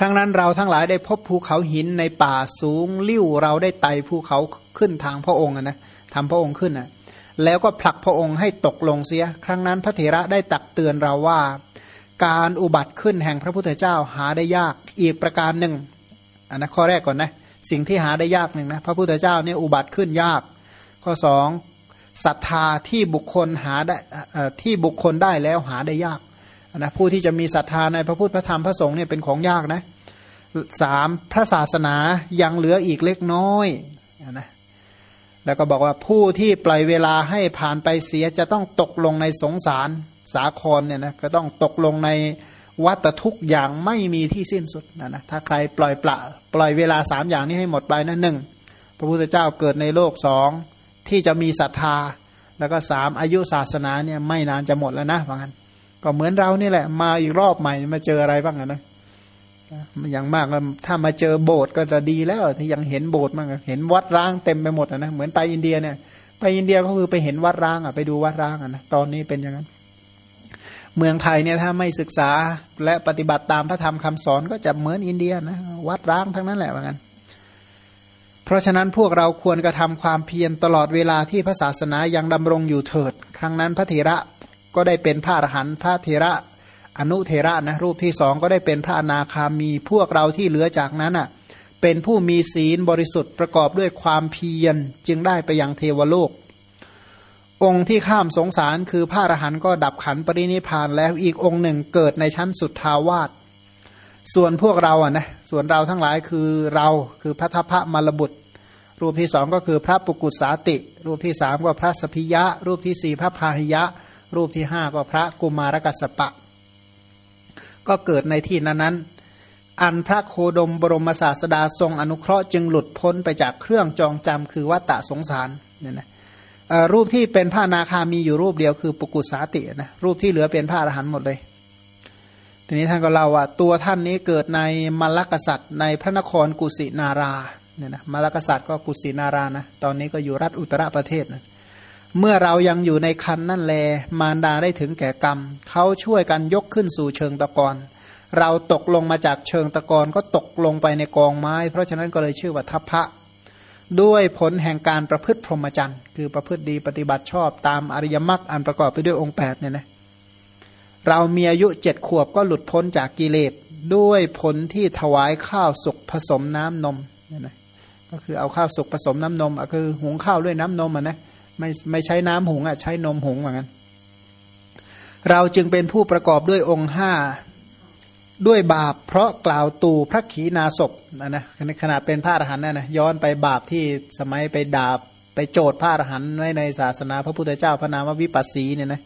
ครั้งนั้นเราทั้งหลายได้พบภูเขาหินในป่าสูงลิ้วเราได้ไต่ภูเขาขึ้นทางพระองค์นะทำพระองค์ขึ้นนะแล้วก็ผลักพระองค์ให้ตกลงเสีย ครั้งนั้นพระเถระได้ตักเตือนเราว่า การอุบัติขึ้นแห่งพระพุทธเจ้าหาได้ยากอีกประการหนึ่งอันนะข้อแรกก่อนนะสิ่งที่หาได้ยากหนึ่งนะพระพุทธเจ้าเนี่ยอุบัติขึ้นยาก ข้อสองศรัทธาที่บุคคลหาได้ที่บุคคลได้แล้วหาได้ยาก นะผู้ที่จะมีศรัทธาในพระพุทธพระธรรมพระสงฆ์เนี่ยเป็นของยากนะสามพระศาสนายังเหลืออีกเล็กน้อยนะแล้วก็บอกว่าผู้ที่ปล่อยเวลาให้ผ่านไปเสียจะต้องตกลงในสงสารสาครเนี่ยนะก็ต้องตกลงในวัตทุกอย่างไม่มีที่สิ้นสุดนะนะถ้าใครปล่อยปละปล่อยเวลาสามอย่างนี้ให้หมดไปนั่นหนึ่งพระพุทธเจ้าเกิดในโลกสองที่จะมีศรัทธา แล้วก็สามอายุศาสนาเนี่ยไม่นานจะหมดแล้วนะว่างั้น ก็เหมือนเรานี่แหละ มาอีกรอบใหม่มาเจออะไรบ้างนะอย่างมากถ้ามาเจอโบสถ์ก็จะดีแล้วที่ยังเห็นโบสถ์มั้งเห็นวัดร้างเต็มไปหมดนะเหมือนไปอินเดียเนี่ย ไปอินเดียก็คือไปเห็นวัดร้างอะไปดูวัดร้างอะนะตอนนี้เป็นอย่างนั้น เมืองไทยเนี่ยถ้าไม่ศึกษาและปฏิบัติตามพระธรรมคำสอนก็จะเหมือนอินเดียนะวัดร้างทั้งนั้นแหละว่างั้นเพราะฉะนั้นพวกเราควรกระทาความเพียรตลอดเวลาที่พระศาสนายังดำรงอยู่เถิด ครั้งนั้นพระเถระ ก็ได้เป็นพระอรหันต์พระเถระอนุเทระนะรูปที่สองก็ได้เป็นพระอนาคามีพวกเราที่เหลือจากนั้นอะเป็นผู้มีศีลบริสุทธิ์ประกอบด้วยความเพียรจึงได้ไปยังเทวโลก องค์ที่ข้ามสงสารคือพระอรหันต์ก็ดับขันปรินิพานแล้วอีกองค์หนึ่งเกิดในชั้นสุดทาวาสส่วนพวกเราอะนะส่วนเราทั้งหลายคือเราคือพระทัพพระมรบุตร รูปที่สองก็คือพระปุกุสาติ รูปที่สามก็พระสพิยะ รูปที่สี่พระพาหิยะ รูปที่ห้าก็พระกุมารกัสปะ ก็เกิดในที่นั้นนั้นอันพระโคดมบรมศาสดาทรงอนุเคราะห์จึงหลุดพ้นไปจากเครื่องจองจำคือวัตตะสงสารเนี่ยนะรูปที่เป็นพระนาคามีอยู่รูปเดียวคือปุกุสาตินะรูปที่เหลือเป็นพระอรหันต์หมดเลยทีนี้ท่านก็เล่าว่าตัวท่านนี้เกิดในมลกษัตริย์ในพระนครกุสินาราเนี่ยนะมลกษัตริย์ก็กุสินารานะตอนนี้ก็อยู่รัฐอุตรประเทศนะ เมื่อเรายังอยู่ในคันนั่นแล มารดาได้ถึงแก่กรรม เขาช่วยกันยกขึ้นสู่เชิงตะกอนเราตกลงมาจากเชิงตะกอนก็ตกลงไปในกองไม้ เพราะฉะนั้นก็เลยชื่อว่าทัพพระด้วยผลแห่งการประพฤติพรหมจรรย์ คือประพฤติดีปฏิบัติชอบตามอริยมรรคอันประกอบไปด้วยองค์แปดเนี่ยนะเรามีอายุเจ็ดขวบก็หลุดพ้นจากกิเลสด้วยผลที่ถวายข้าวสุกผสมน้ำนมเนี่ยนะก็คือเอาข้าวสุกผสมน้ำนมอะคือหุงข้าวด้วยน้ำนมอะนะ ไม่ไม่ใช้น้ำหุงอะใช้นมหุงเหมือนกันเราจึงเป็นผู้ประกอบด้วยองค์ห้าด้วยบาป เพราะกล่าวตูพระขีณาศพนะนะขนาดเป็นพระอรหันต์นะนะย้อนไปบาปที่สมัยไปดาบไปโจทย์พระอรหันต์ไว้ในศาสนาพระพุทธเจ้าพระนามวิปัสสีเนี่ยนะ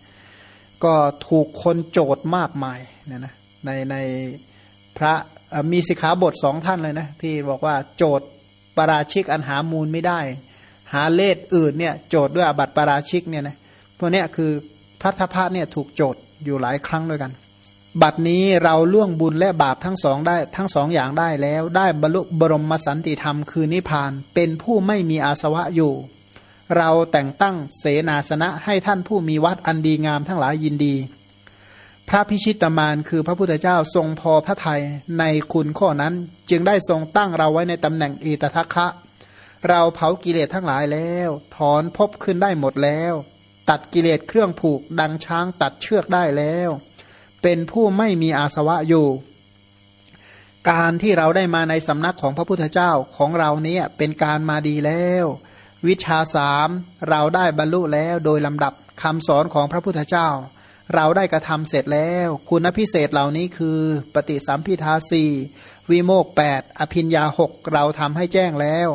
ก็ถูกคนโจทย์มากมายเนี่ยนะในในพระมีสิกขาบทสองท่านเลยนะที่บอกว่าโจทย์ปราชิกอันหามูลไม่ได้ หาเลขอื่นเนี่ยโจทย์ด้วยอบัติปราชิกเนี่ยนะพวกนี้คือพัทธะเนี่ยถูกโจทย์อยู่หลายครั้งด้วยกัน บัดนี้เราล่วงบุญและบาปทั้งสองได้ทั้งสองอย่างได้แล้ว ได้บรรลุบรมสันติธรรมคือนิพพาน เป็นผู้ไม่มีอาสวะอยู่ เราแต่งตั้งเสนาสนะให้ท่านผู้มีวัดอันดีงามทั้งหลายยินดี พระพิชิตมานคือพระพุทธเจ้าทรงพอพระทัยในคุณข้อนั้นจึงได้ทรงตั้งเราไว้ในตำแหน่งเอตทัคคะ เราเผากิเลสทั้งหลายแล้ว ถอนพบขึ้นได้หมดแล้ว ตัดกิเลสเครื่องผูกดังช้างตัดเชือกได้แล้ว เป็นผู้ไม่มีอาสวะอยู่ การที่เราได้มาในสำนักของพระพุทธเจ้าของเรานี้เป็นการมาดีแล้ว วิชาสามเราได้บรรลุแล้วโดยลำดับคำสอนของพระพุทธเจ้า เราได้กระทำเสร็จแล้ว คุณพิเศษเหล่านี้คือ ปฏิสัมพิทาสี่วิโมกแปดอภินยาหกเราทำให้แจ้งแล้ว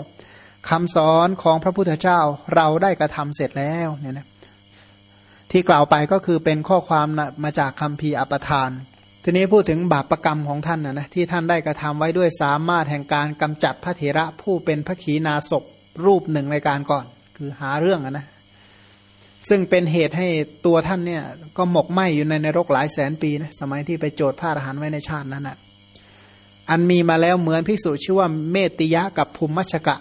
คำสอนของพระพุทธเจ้าเราได้กระทำเสร็จแล้วเนี่ยนะที่กล่าวไปก็คือเป็นข้อความนะมาจากคำพีอัปทาน ทีนี้พูดถึงบาปประกรรมของท่านนะนะที่ท่านได้กระทำไว้ด้วยสามารถแห่งการกำจัดพระเถระผู้เป็นพระขีณาศพรูปหนึ่งในการก่อน คือหาเรื่องนะซึ่งเป็นเหตุให้ตัวท่านเนี่ยก็หมกไหมอยู่ในนรกหลายแสนปีนะสมัยที่ไปโจทย์พระอรหันต์ไว้ในชาตินั้นนะอันมีมาแล้วเหมือนภิกษุชื่อว่าเมติยะกับภูมิมัชกะ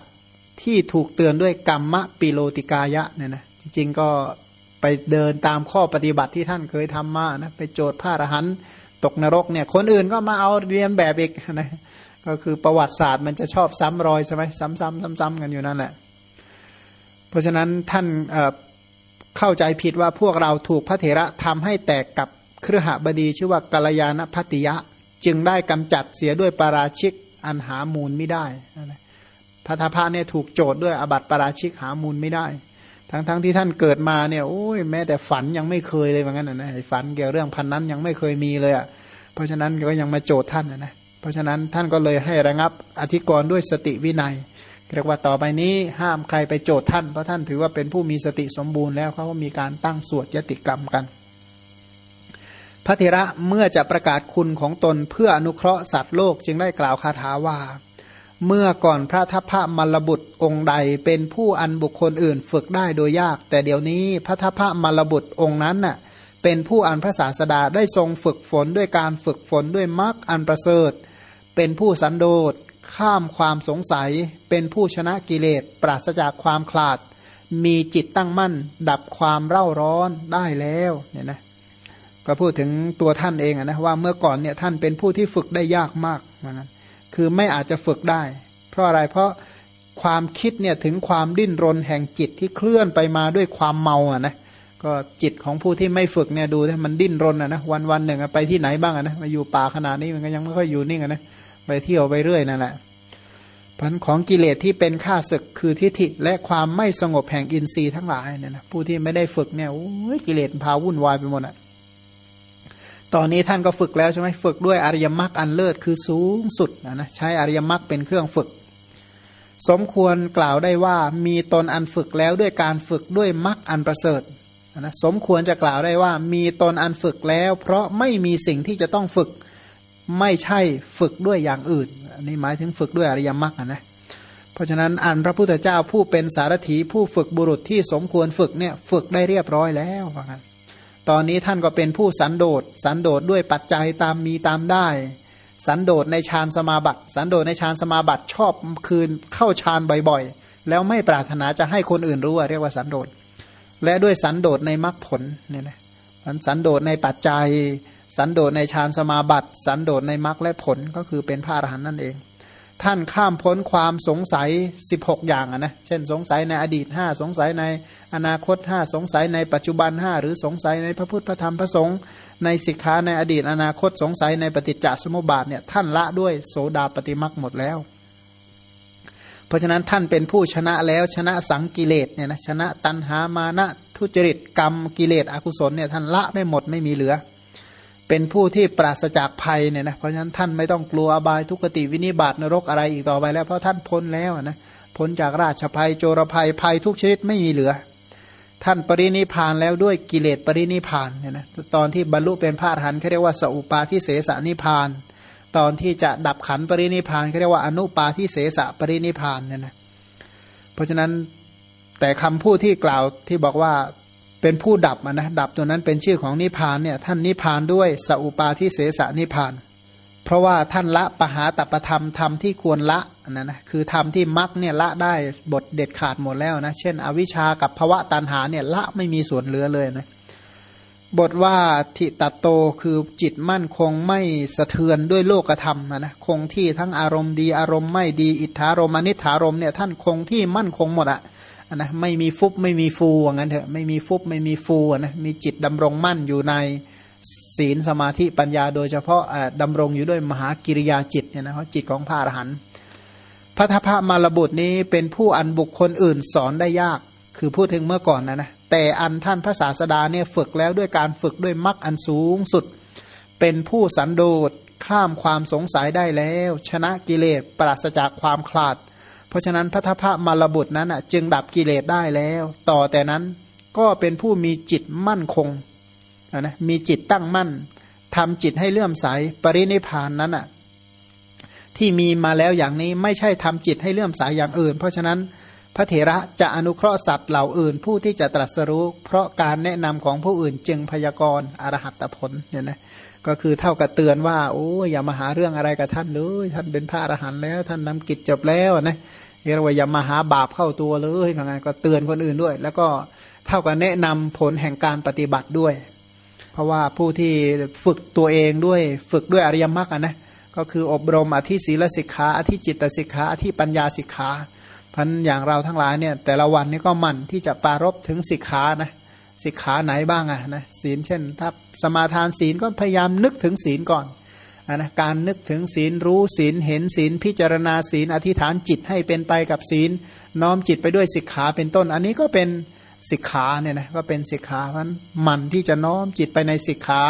ที่ถูกเตือนด้วยกรรมะปิโลติกายะเนี่ยนะจริงๆก็ไปเดินตามข้อปฏิบัติที่ท่านเคยทำมานะไปโจทย์พระอรหันต์ตกนรกเนี่ย คนอื่นก็มาเอาเรียนแบบอีกนะก็คือประวัติศาสตร์มันจะชอบซ้ำรอยใช่ไหมซ้ำๆซ้ำๆกันอยู่นั่นแหละ เพราะฉะนั้นท่านเข้าใจผิดว่าพวกเราถูกพระเถระทำให้แตกกับเครือหบดีชื่อว่ากัลยาณพัติยะ จึงได้กำจัดเสียด้วยปาราชิกอันหามูลไม่ได้ พระทพะเนี่ยถูกโจทย์ด้วยอบัติปราชิกหามูลไม่ได้ ทั้งๆทที่ท่านเกิดมาเนี่ยโอ้ยแม้แต่ฝันยังไม่เคยเลยเหมือนกันนะฝันเกี่ยวเรื่องพันนั้นยังไม่เคยมีเลยอะเพราะฉะนั้นก็ยังมาโจทย์ท่านนะเพราะฉะนั้นท่านก็เลยให้ระงับอธิกรณ์ด้วยสติวินัยเรียกว่าต่อไปนี้ห้ามใครไปโจทย์ท่านเพราะท่านถือว่าเป็นผู้มีสติสมบูรณ์แล้วเขาก็มีการตั้งสวดยติกรรมกัน พระเถระเมื่อจะประกาศคุณของตนเพื่ออนุเคราะห์สัตว์โลกจึงได้กล่าวคาถาว่า เมื่อก่อนพระทัพพระมลบุตรองค์ใดเป็นผู้อันบุคคลอื่นฝึกได้โดยยาก แต่เดี๋ยวนี้พระทัพพระมลบุตรองค์นั้นน่ะเป็นผู้อันพระศาสดาได้ทรงฝึกฝนด้วยการฝึกฝนด้วยมรรคอันประเสริฐ เป็นผู้สันโดษข้ามความสงสัย เป็นผู้ชนะกิเลสปราศจากความคลาด มีจิตตั้งมั่น ดับความเร่าร้อนได้แล้วเนี่ยนะก็พูดถึงตัวท่านเองนะว่าเมื่อก่อนเนี่ยท่านเป็นผู้ที่ฝึกได้ยากมากเหมือนกัน คือไม่อาจจะฝึกได้ เพราะอะไรเพราะความคิดเนี่ยถึงความดิ้นรนแห่งจิตที่เคลื่อนไปมาด้วยความเมาอะนะก็จิตของผู้ที่ไม่ฝึกเนี่ยดูมันดิ้นรนอะนะวันวันหนึ่งไปที่ไหนบ้างอะนะมาอยู่ป่าขนาดนี้มันก็ยังไม่ค่อยอยู่นิ่งอะนะไปเที่ยวไปเรื่อยนั่นแหละพันของกิเลสที่เป็นข้าศึกคือทิฏฐิและความไม่สงบแห่งอินทรีย์ทั้งหลายเนี่ยนะผู้ที่ไม่ได้ฝึกเนี่ยโอ้ยกิเลสพาวุ่นวายไปหมดอะ ตอนนี้ท่านก็ฝึกแล้วใช่ไหมฝึกด้วยอริยมรรคอันเลิศคือสูงสุดนะนะใช้อริยมรรคเป็นเครื่องฝึก สมควรกล่าวได้ว่ามีตนอันฝึกแล้วด้วยการฝึกด้วยมรรคอันประเสริฐนะสมควรจะกล่าวได้ว่ามีตนอันฝึกแล้ว เพราะไม่มีสิ่งที่จะต้องฝึกไม่ใช่ฝึกด้วยอย่างอื่นอันนี้หมายถึงฝึกด้วยอริยมรรคนะเพราะฉะนั้นอันพระพุทธเจ้าผู้เป็นสารถีผู้ฝึกบุรุษที่สมควรฝึกเนี่ยฝึกได้เรียบร้อยแล้วว่างั้น ตอนนี้ท่านก็เป็นผู้สันโดษสันโดษด้วยปัจจัยตามมีตามได้ สันโดษในฌานสมาบัติ สันโดษในฌานสมาบัติชอบคืนเข้าฌานบ่อยๆ แล้วไม่ปรารถนาจะให้คนอื่นรู้ว่าเรียกว่าสันโดษและด้วยสันโดษในมรรคผลเนี่ยนะสันโดษในปัจจัย สันโดษในฌานสมาบัติ สันโดษในมรรคและผลก็คือเป็นพระอรหันต์นั่นเอง ท่านข้ามพ้นความสงสัย 16 อย่างนะ เช่นสงสัยในอดีต 5 สงสัยในอนาคต 5 สงสัยในปัจจุบัน 5 หรือสงสัยในพระพุทธพระธรรมพระสงฆ์ในสิกขาในอดีต อนาคตสงสัยในปฏิจจสมุปบาทเนี่ยท่านละด้วยโสดาปฏิมักหมดแล้ว เพราะฉะนั้นท่านเป็นผู้ชนะแล้วชนะสังกิเลสเนี่ยนะชนะตันหามานะทุจริตกรรมกิเลสอกุศลเนี่ยท่านละได้หมดไม่มีเหลือ เป็นผู้ที่ปราศจากภัยเนี่ยนะเพราะฉะนั้นท่านไม่ต้องกลัวอบายทุกติวินิบาตนรกอะไรอีกต่อไปแล้ว เพราะท่านพ้นแล้วนะพ้นจากราชภัยโจรภัยภัยทุกชนิดไม่มีเหลือ ท่านปรินิพานแล้วด้วยกิเลสปรินิพานเนี่ยนะตอนที่บรรลุเป็นพระอรหันต์เขาเรียกว่าสุปาทิเสสนิพาน ตอนที่จะดับขันปรินิพานเขาเรียกว่าอนุปาทิเสสปรินิพานเนี่ยนะเพราะฉะนั้นแต่คำพูดที่กล่าวที่บอกว่า เป็นผู้ดับนะดับตัวนั้นเป็นชื่อของนิพานเนี่ยท่านนิพานด้วยสัพปาทิเสสนิพาน เพราะว่าท่านละปหาตประธรรมธรรมที่ควรละนะนะคือธรรมที่มักเนี่ยละได้บทเด็ดขาดหมดแล้วนะเช่น อวิชากับภวะตันหาเนี่ยละไม่มีส่วนเหลือเลยนะบทว่าทิตโตคือจิตมั่นคงไม่สะเทือนด้วยโลกธรรมนะนะคงที่ทั้งอารมณ์ดีอารมณ์ไม่ดีอิทธารมอนิธารมเนี่ยท่านคงที่มั่นคงหมดอะ นะไม่มีฟุบไม่มีฟูอย่างนั้นเถอะไม่มีฟุบไม่มีฟูนะมีจิตดำรงมั่นอยู่ในศีลสมาธิปัญญา โดยเฉพาะดำรงอยู่ด้วยมหากิริยาจิตเนี่ยนะเพราจิตของพระอรหันต์พระทพมารบุตรนี้เป็นผู้อันบุคคลอื่นสอนได้ยาก คือพูดถึงเมื่อก่อนนะนะแต่อันท่านพระศาสดาเนี่ยฝึกแล้วด้วยการฝึกด้วยมรรคอันสูงสุด เป็นผู้สันโดษข้ามความสงสัยได้แล้ว ชนะกิเลสปราศจากความคลาด ราะฉะนั้นพระทพมารบุตรนั้นจึงดับกิเลสได้แล้ว ต่อแต่นั้นก็เป็นผู้มีจิตมั่นคงนะมีจิตตั้งมั่นทำจิตให้เลื่อมใสปรินิพานนั้นอะที่มีมาแล้วอย่างนี้ไม่ใช่ทำจิตให้เลื่อมใสอย่างอื่น เพราะฉะนั้นพระเถระจะอนุเคราะห์สัตว์เหล่าอื่น ผู้ที่จะตรัสรู้ เพราะการแนะนำของผู้อื่นจึงพยากรณ์อรหัตผลเนี่ยนะก็คือเท่ากับเตือนว่าโอ้อย่ามาหาเรื่องอะไรกับท่านเลยท่านเป็นพระอรหันต์แล้ว ท่านนำกิจจบแล้วนะ เรียกว่าอย่ามาหาบาปเข้าตัวเลยเหมือนกันก็เตือนคนอื่นด้วย แล้วก็เท่ากับแนะนำผลแห่งการปฏิบัติด้วย เพราะว่าผู้ที่ฝึกตัวเองด้วยฝึกด้วยอริยมรรคนะก็คืออบรมอธิศีลสิกขาอธิจิตสิกขาอธิปัญญาสิกขาพันอย่างเราทั้งหลายเนี่ยแต่ละวันนี้ก็มั่นที่จะปารบถึงสิกขานะสิกขาไหนบ้างอะนะศีลเช่นถ้าสมาทานศีลก็พยายามนึกถึงศีลก่อน นะการนึกถึงศีลรู้ศีลเห็นศีลพิจารณาศีลอธิษฐานจิตให้เป็นไปกับศีล น้อมจิตไปด้วยสิกขาเป็นต้น อันนี้ก็เป็นสิกขาเนี่ยนะก็เป็นสิกขาเพราะมันที่จะน้อมจิตไปในสิกขา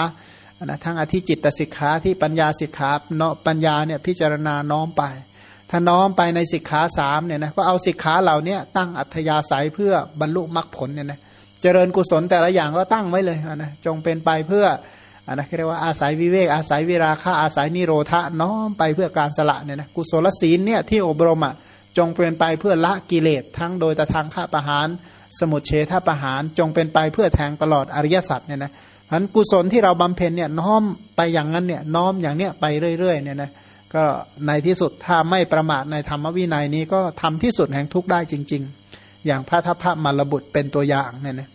นะทั้งอธิจิตสิกขาที่ปัญญาสิกขาเนาะปัญญาเนี่ยพิจารณาน้อมไป ถ้าน้อมไปในสิกขาสามเนี่ยนะก็เอาสิกขาเหล่านี้ตั้งอัธยาศัยเพื่อบรรลุมรรคผลเนี่ยนะเจริญกุศลแต่ละอย่างก็ตั้งไว้เลยนะจงเป็นไปเพื่อ อันนะเรียกว่าอาศัยวิเวกอาศัยวิราคะอาศัยนิโรธะน้อมไปเพื่อการสละเนี่ยนะกุศลศีลเนี่ยที่อบรมอะจงเป็นไปเพื่อละกิเลสทั้งโดยตะทางฆ่าประหาร สมุทเฉทประหาร จงเป็นไปเพื่อแทงตลอดอริยสัจเนี่ยนะพันกุศลที่เราบำเพ็ญเนี่ยน้อมไปอย่างนั้นเนี่ยน้อมอย่างเนี้ยไปเรื่อยๆเนี่ยนะก็ในที่สุดถ้าไม่ประมาทในธรรมวินัยนี้ก็ทำที่สุดแห่งทุกข์ได้จริง ๆ อย่างพระทัพพระมารบุตรเป็นตัวอย่างเนี่ยนะ